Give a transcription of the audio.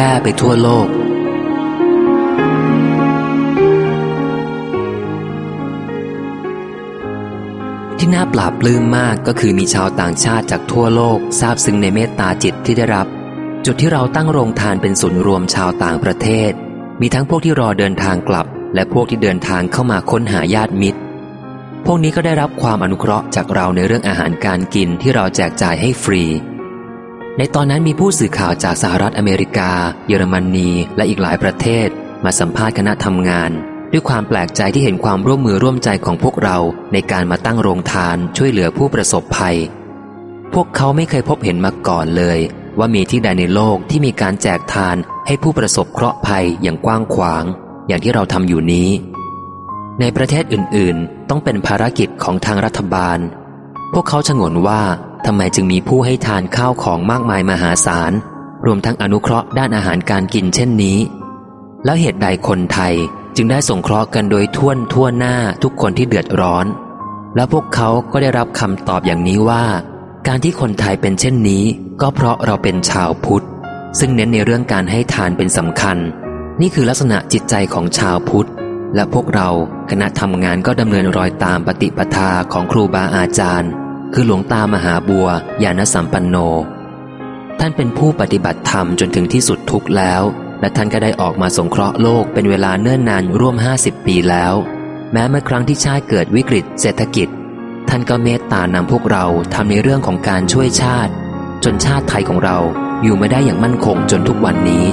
ร่ไปทั่วโลก ที่น่าปราบปลื้มมากก็คือมีชาวต่างชาติจากทั่วโลกทราบซึ้งในเมตตาจิตที่ได้รับ จุดที่เราตั้งโรงทานเป็นศูนย์รวมชาวต่างประเทศ มีทั้งพวกที่รอเดินทางกลับ และพวกที่เดินทางเข้ามาค้นหาญาติมิตร พวกนี้ก็ได้รับความอนุเคราะห์จากเราในเรื่องอาหารการกินที่เราแจกจ่ายให้ฟรี ในตอนนั้นมีผู้สื่อข่าวจากสหรัฐอเมริกา เยอรมนี และอีกหลายประเทศ มาสัมภาษณ์คณะทำงาน ด้วยความแปลกใจที่เห็นความร่วมมือร่วมใจของพวกเราในการมาตั้งโรงทานช่วยเหลือผู้ประสบภัย พวกเขาไม่เคยพบเห็นมาก่อนเลย ว่ามีที่ใดในโลกที่มีการแจกทานให้ผู้ประสบเคราะห์ภัยอย่างกว้างขวาง อย่างที่เราทำอยู่นี้ ในประเทศอื่นๆ ต้องเป็นภารกิจของทางรัฐบาล พวกเขาชงนว่า ทำไมจึงมีผู้ให้ทานข้าวของมากมายมหาศาล รวมทั้งอนุเคราะห์ด้านอาหารการกินเช่นนี้ แล้วเหตุใดคนไทยจึงได้ส่งเคราะห์กันโดยท่วนทั่วหน้าทุกคนที่เดือดร้อน แล้วพวกเขาก็ได้รับคำตอบอย่างนี้ว่า การที่คนไทยเป็นเช่นนี้ ก็เพราะเราเป็นชาวพุทธ ซึ่งเน้นในเรื่องการให้ทานเป็นสำคัญ นี่คือลักษณะจิตใจของชาวพุทธ และพวกเราคณะทำงานก็ดำเนินรอยตามปฏิปทาของครูบาอาจารย์ คือหลวงตามหาบัวยานสัมปันโน ท่านเป็นผู้ปฏิบัติธรรมจนถึงที่สุดทุกแล้ว และท่านก็ได้ออกมาสงเคราะห์โลกเป็นเวลาเนิ่นนานร่วม 50 ปีแล้ว แม้เมื่อครั้งที่ชาติเกิดวิกฤตเศรษฐกิจ ท่านก็เมตตานำพวกเราทำในเรื่องของการช่วยชาติ จนชาติไทยของเราอยู่ไม่ได้อย่างมั่นคงจนทุกวันนี้